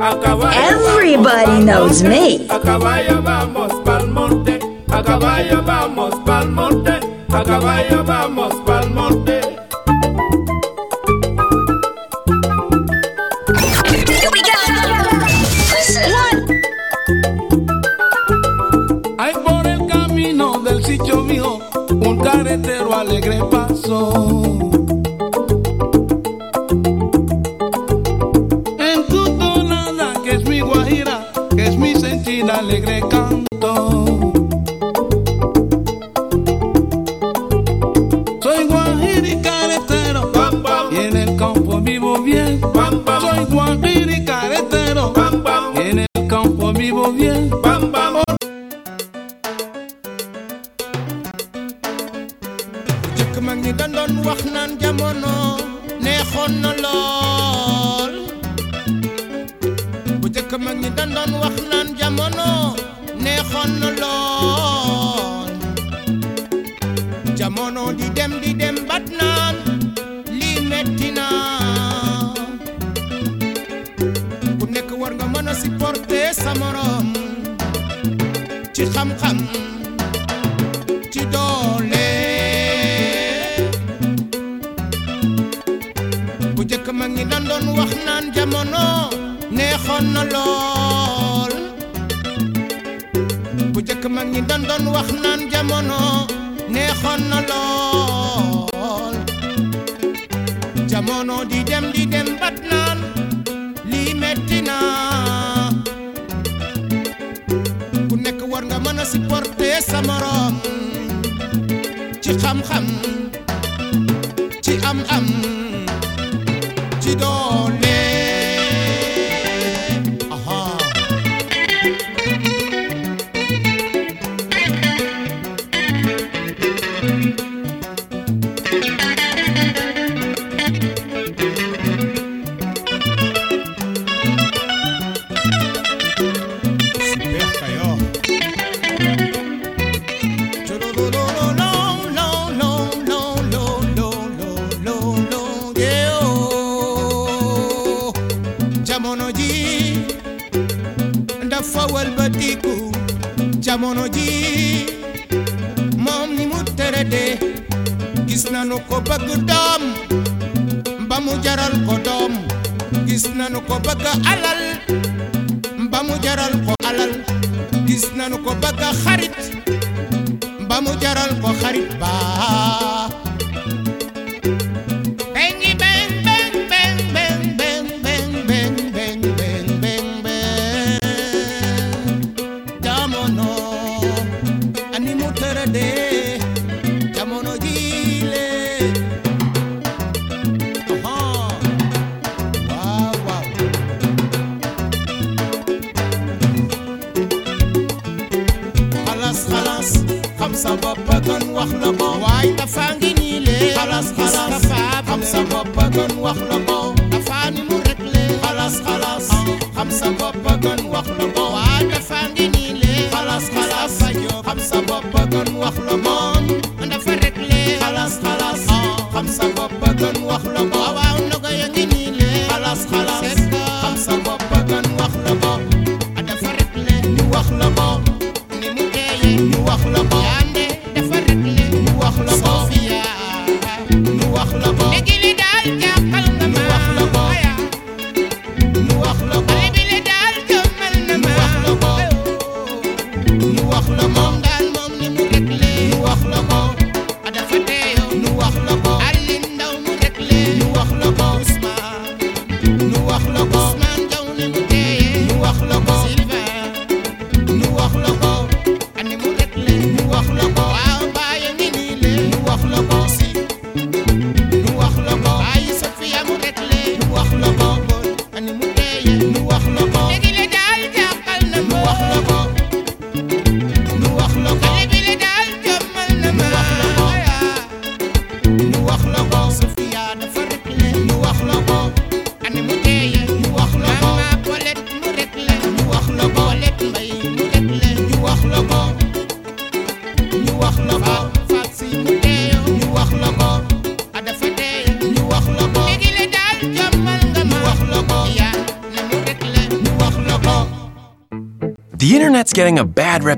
Everybody knows me. Vamos vamos vamos jamono neexoon na lool. Bu jëkk mag ñi dan doon wax naan jamono neexoon na lool. Jamono di dem di dem bat naan lii metti na. Ku nekk war nga mën a supporter sa morom ci xam-xam ci am-am.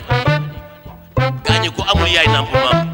maliko ganyi ku amuli yayi nambu mambu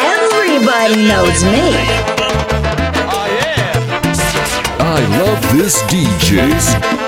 Everybody knows me. I love this DJ.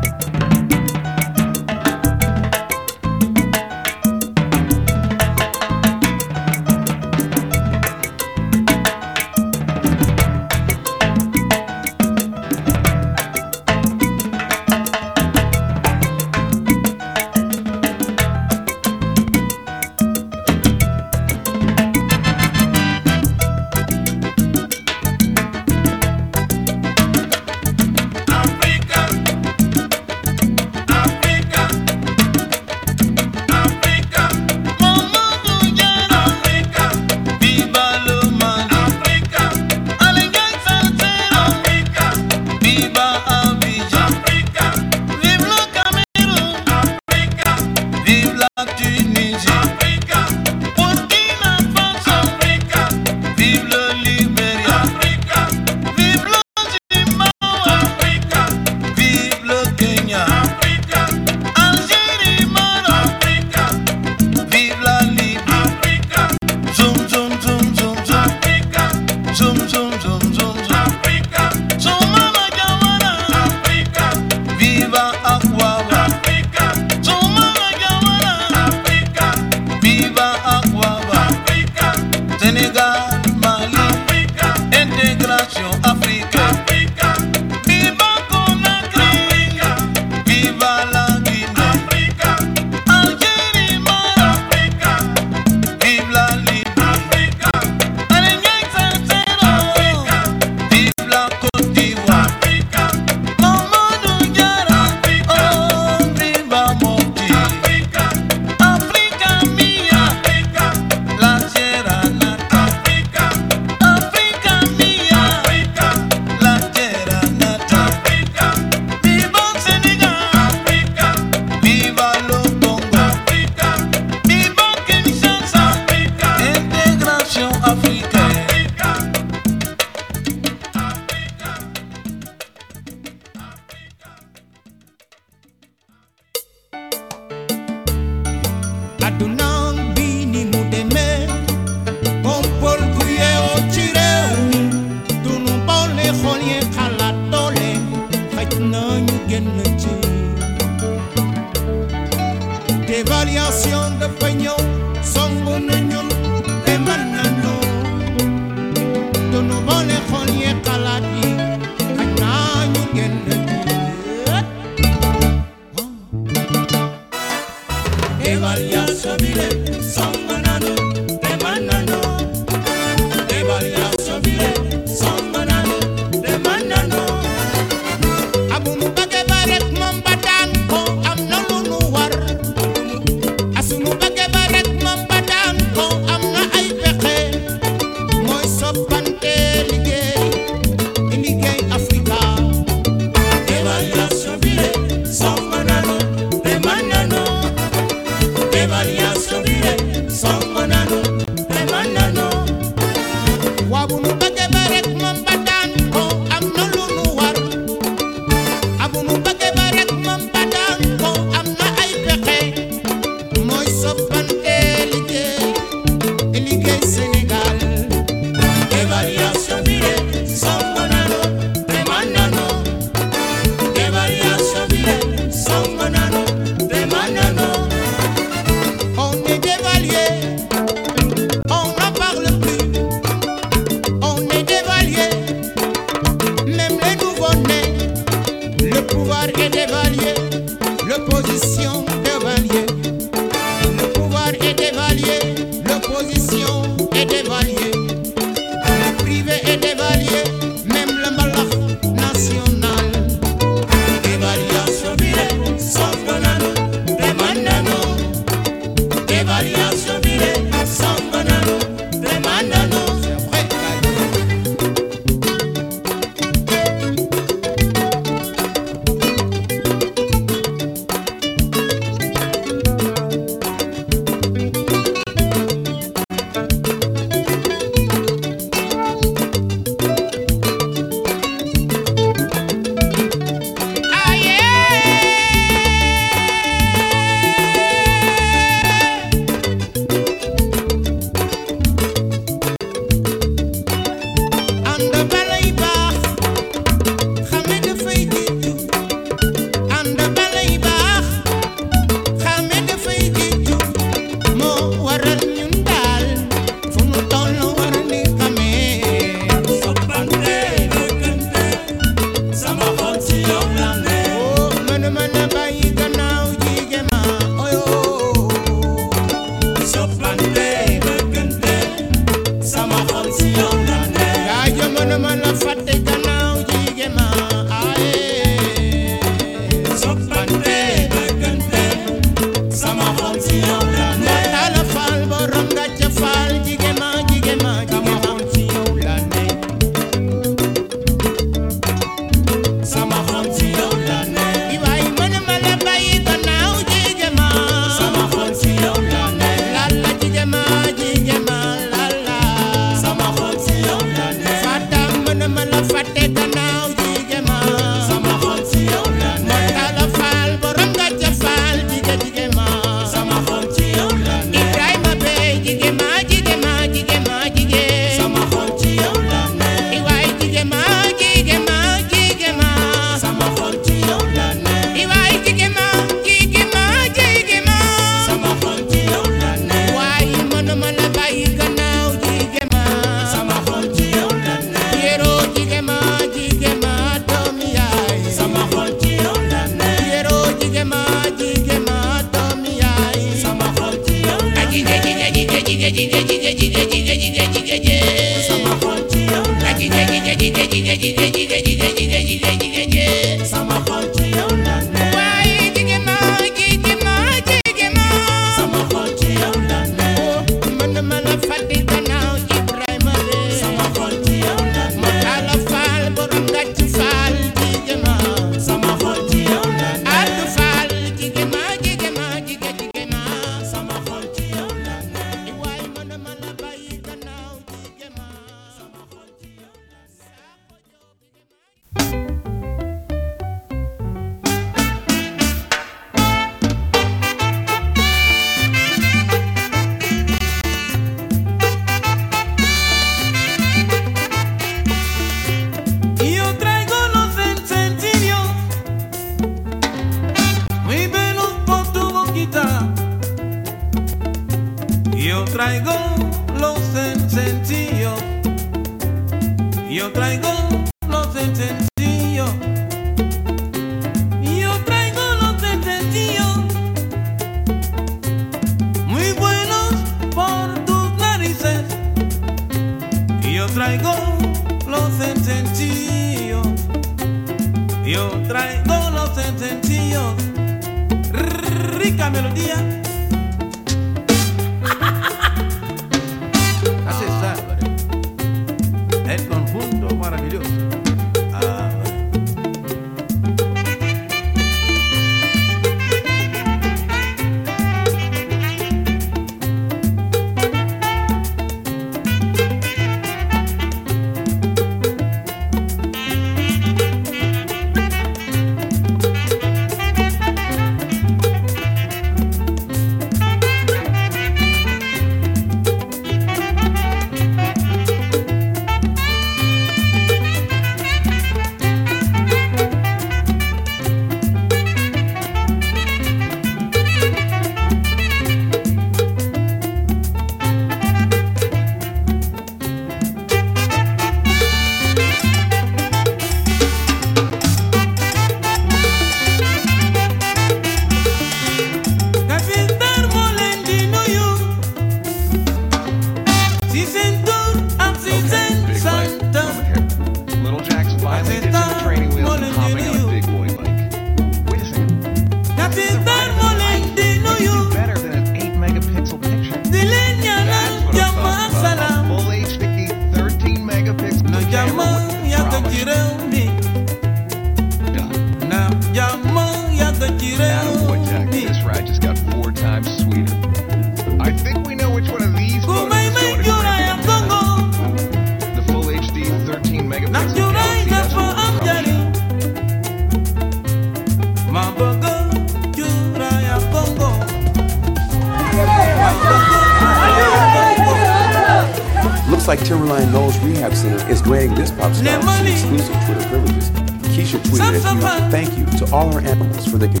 so they can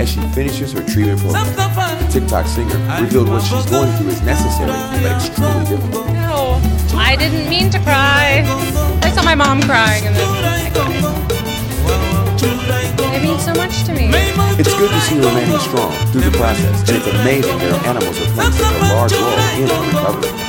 as she finishes her treatment program. TikTok singer revealed what she's going through is necessary but extremely difficult. No, I didn't mean to cry. I saw my mom crying and then I cried. It means so much to me. It's good to see her remaining strong through the process, and it's amazing that her animals are playing such a large role in her recovery.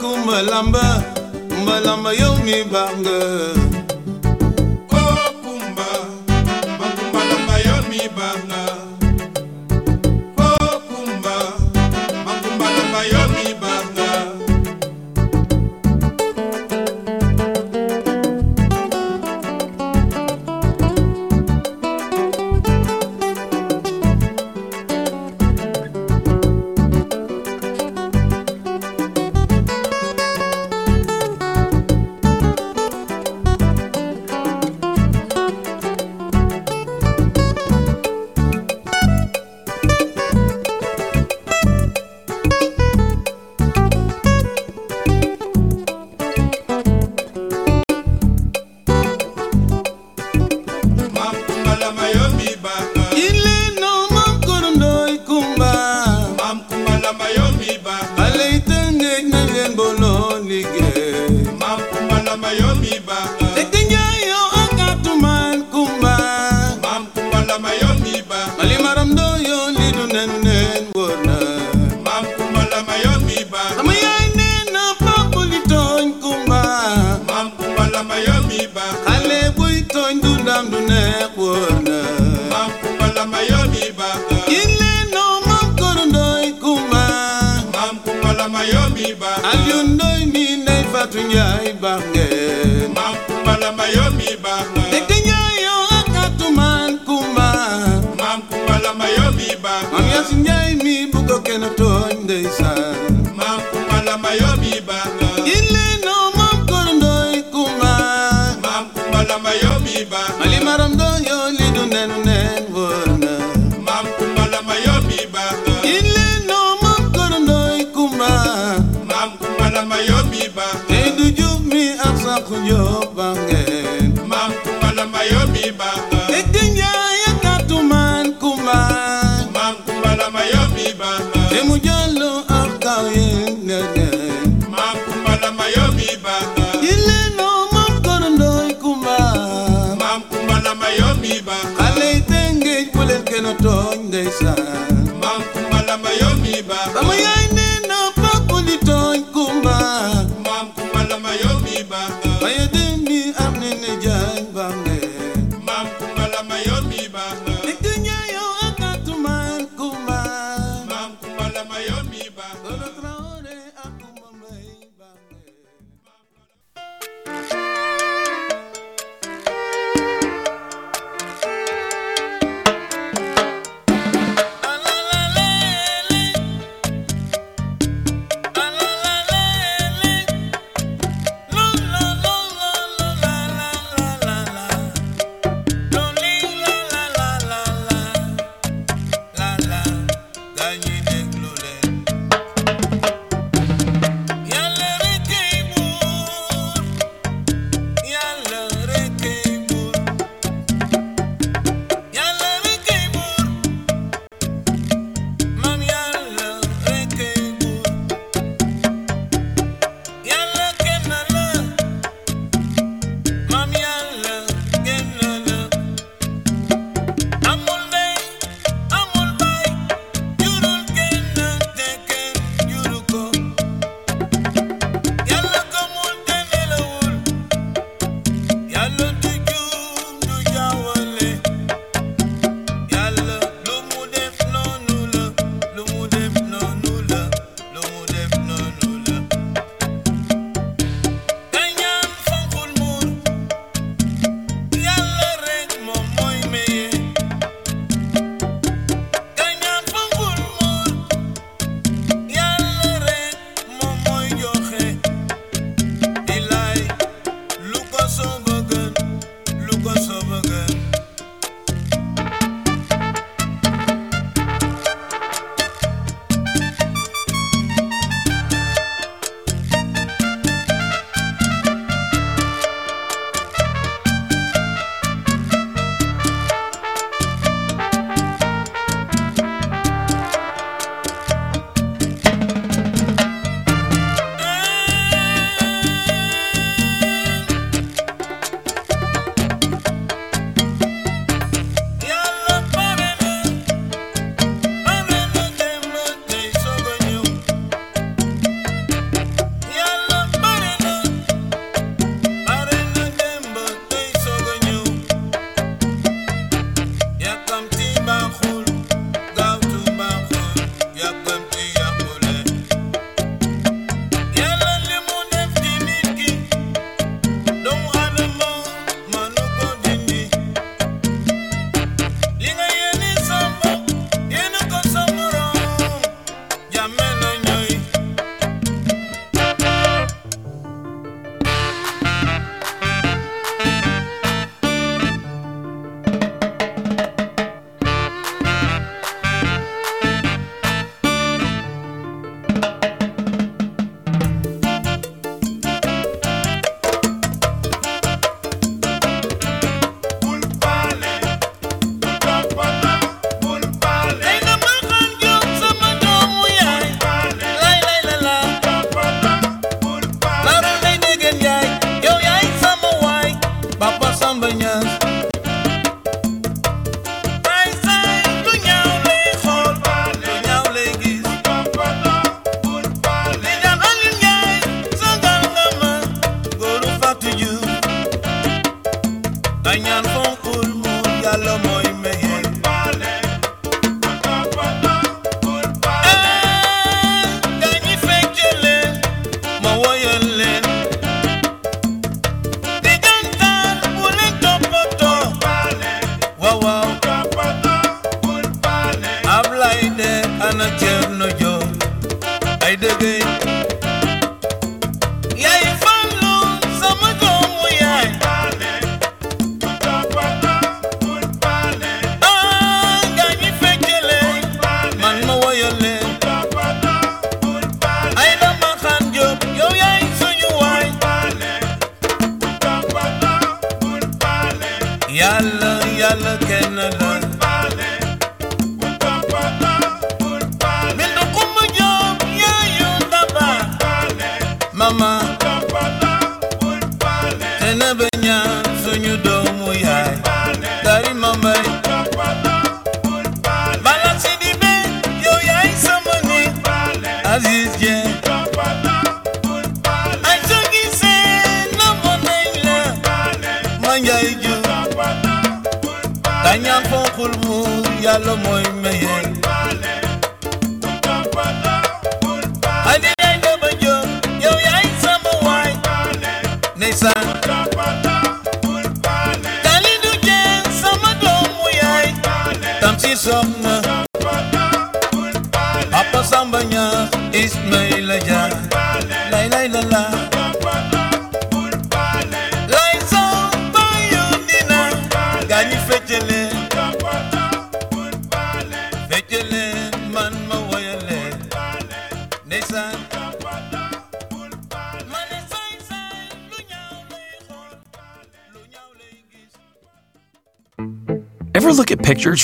kumalamba mbalamba yo mibanga oh kumba mbalamba yo mibanga nuestro so.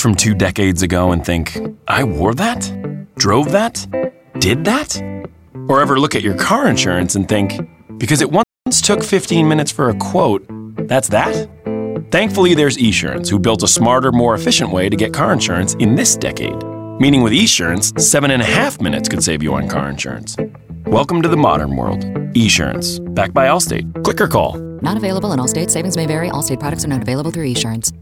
from two decades ago and think, I wore that? Drove that? Did that? Or ever look at your car insurance and think, because it once took 15 minutes for a quote, that's that? Thankfully, there's eSurance, who built a smarter, more efficient way to get car insurance in this decade. Meaning with eSurance, seven and a half minutes could save you on car insurance. Welcome to the modern world. eSurance, backed by Allstate. Click or call. Not available in all states. Savings may vary. Allstate products are not available through eSurance.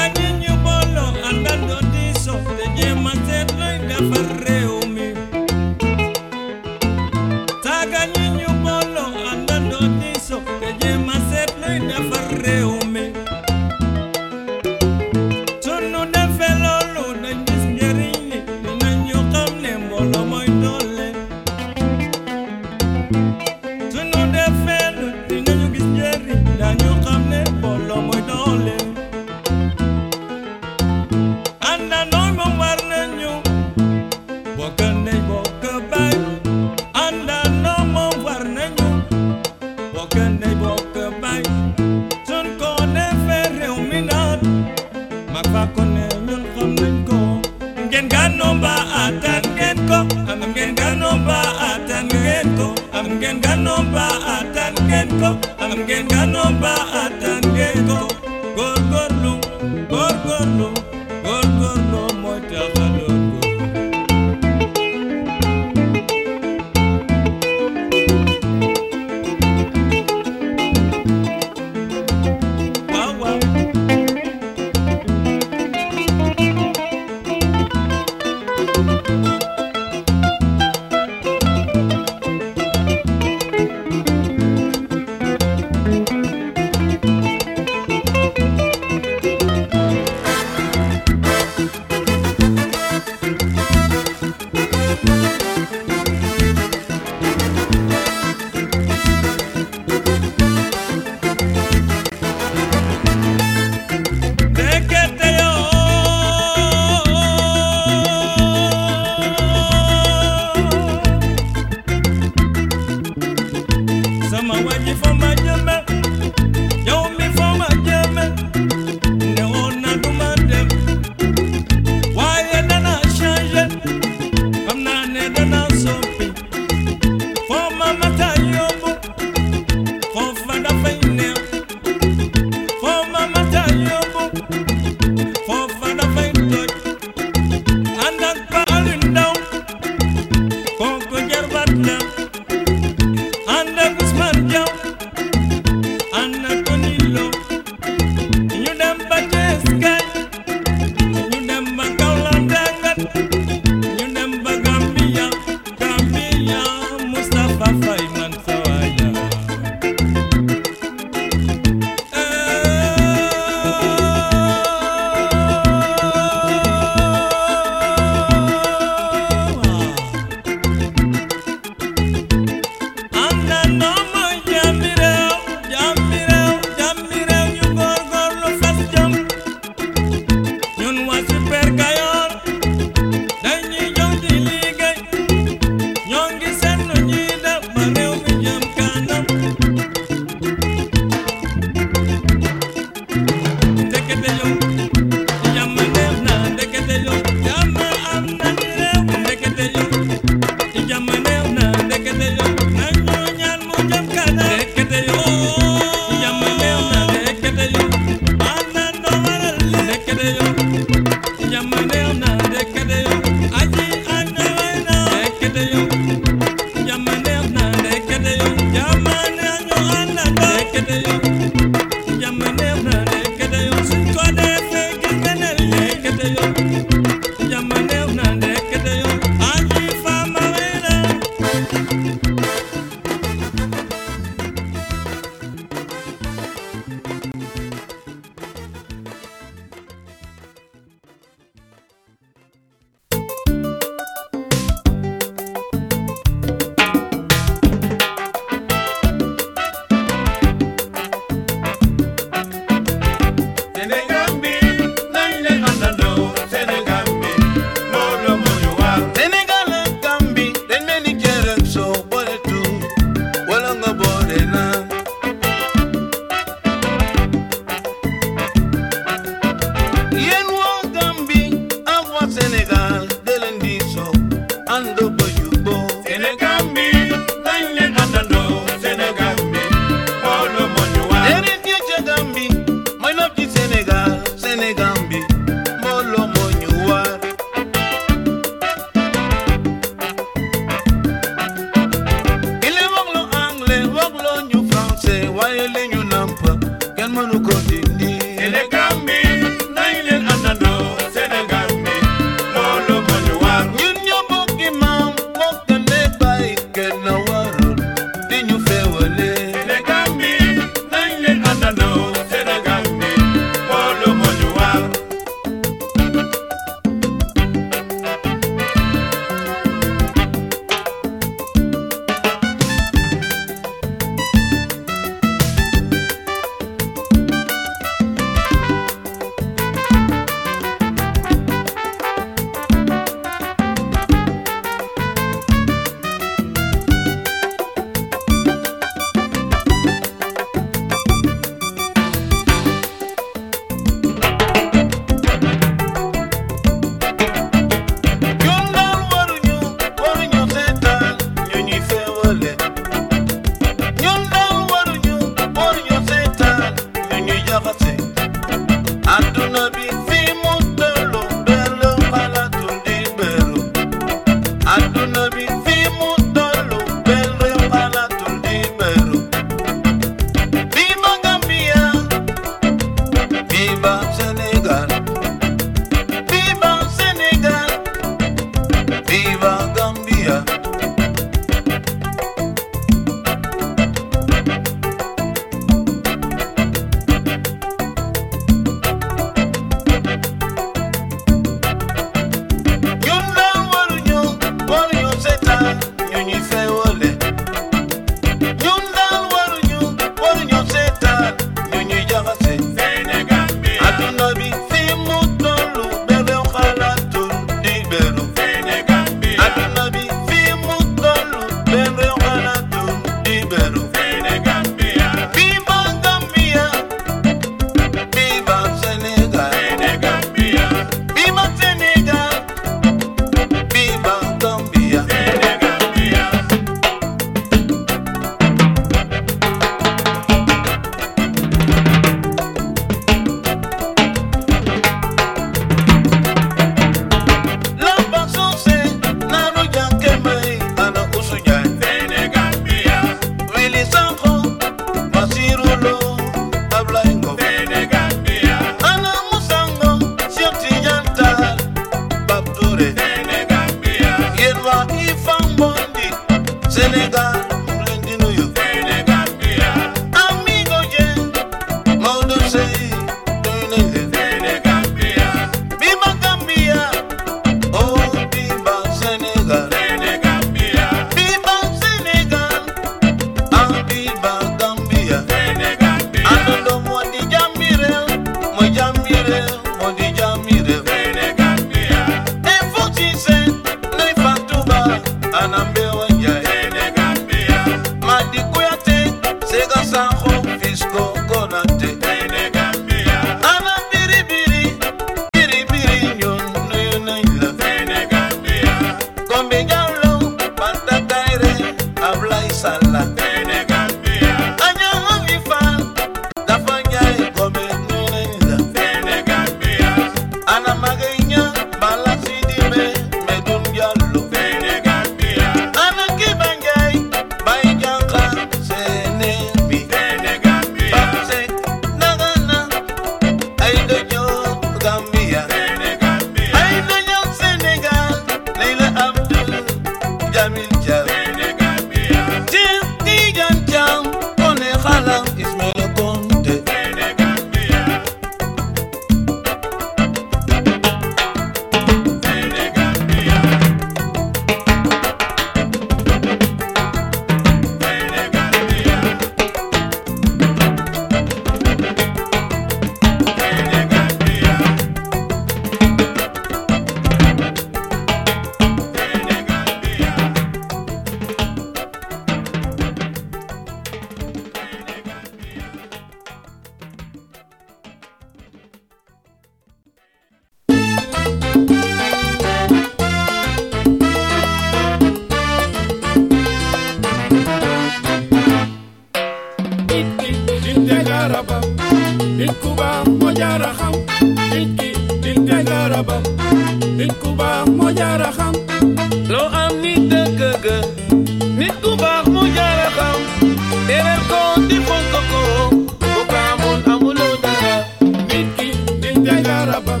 Garabam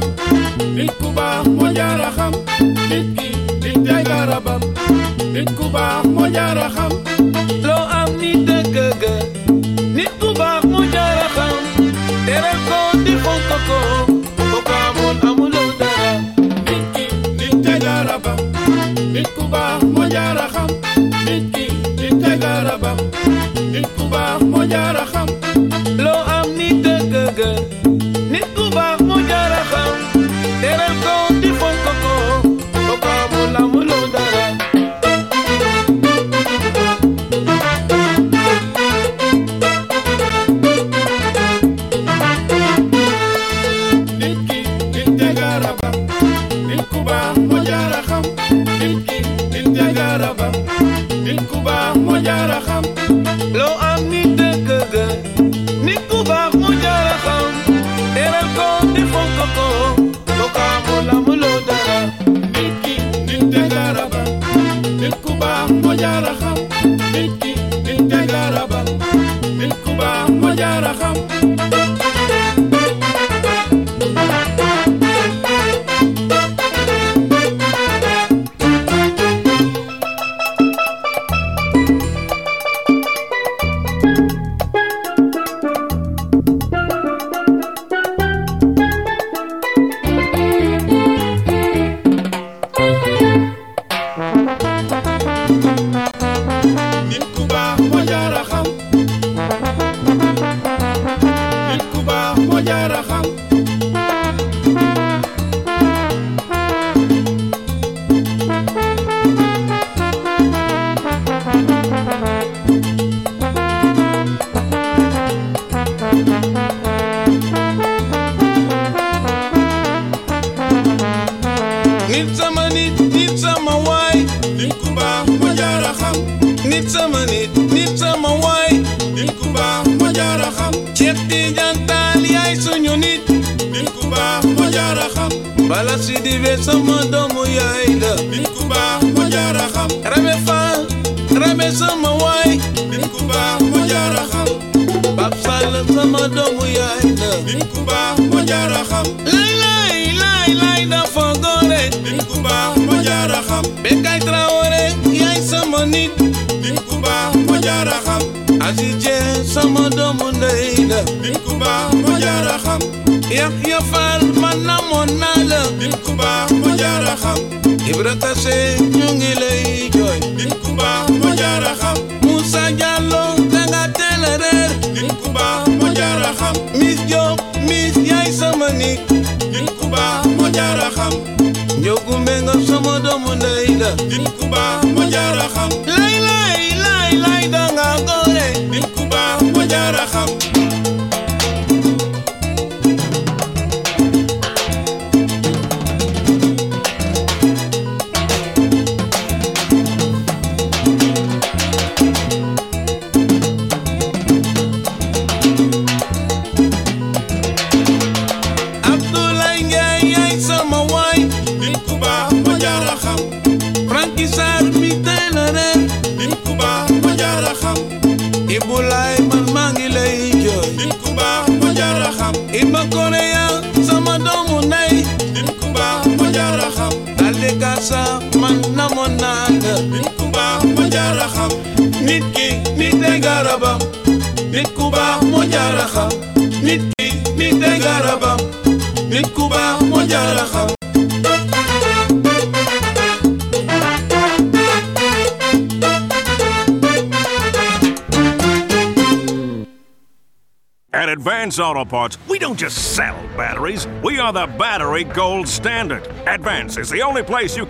nit ku baax moo jaara xam nit ki nit day garabam nit ku baax moo jaara xam. Loo am nit dëkk ga nit ku baax moo jaara xam. Teral ko di fonk ko bu ko amoon amuloo dara. Nit ki nit day garabam nit ku baax moo jaara xam. Nit ki nit day garabam nit ku baax moo jaara xam. Loo am nit dëkk ga xam bala si dibe sama doomu yaay la nit ku baax moo jaara xam rabe fa rabe sama waay nit ku baax moo jaara xam Pap Sall sama doomu yaay la nit ku baax moo jaara xam lay lay lay lay dafa gore nit ku baax moo jaara xam Bekay Traoré yaay sama nit nit ku baax moo jaara xam Dieng sama doomu ndey la. Nit ku baax moo jaara xam. Yahya Fall man namoon naa la. Nit ku baax moo jaara xam. Ibra Kassé ñu ngi lay jooy. Nit ku baax moo jaara xam. Moussa Diallo danga teel a reer nit ku baax moo jaara xam. Miss Diop Miss yaay sama nit. Nit ku baax moo jaara xam. Njogu Mbenga sama doomu ndey la. Nit ku baax jaara xam. Lay lay lay lay danga gore nit ku baax xam nit ay garabam nit ku baax nit ki nit nit ku baax At Advance Auto Parts, we don't just sell batteries, we are the battery gold standard. Advance is the only place you can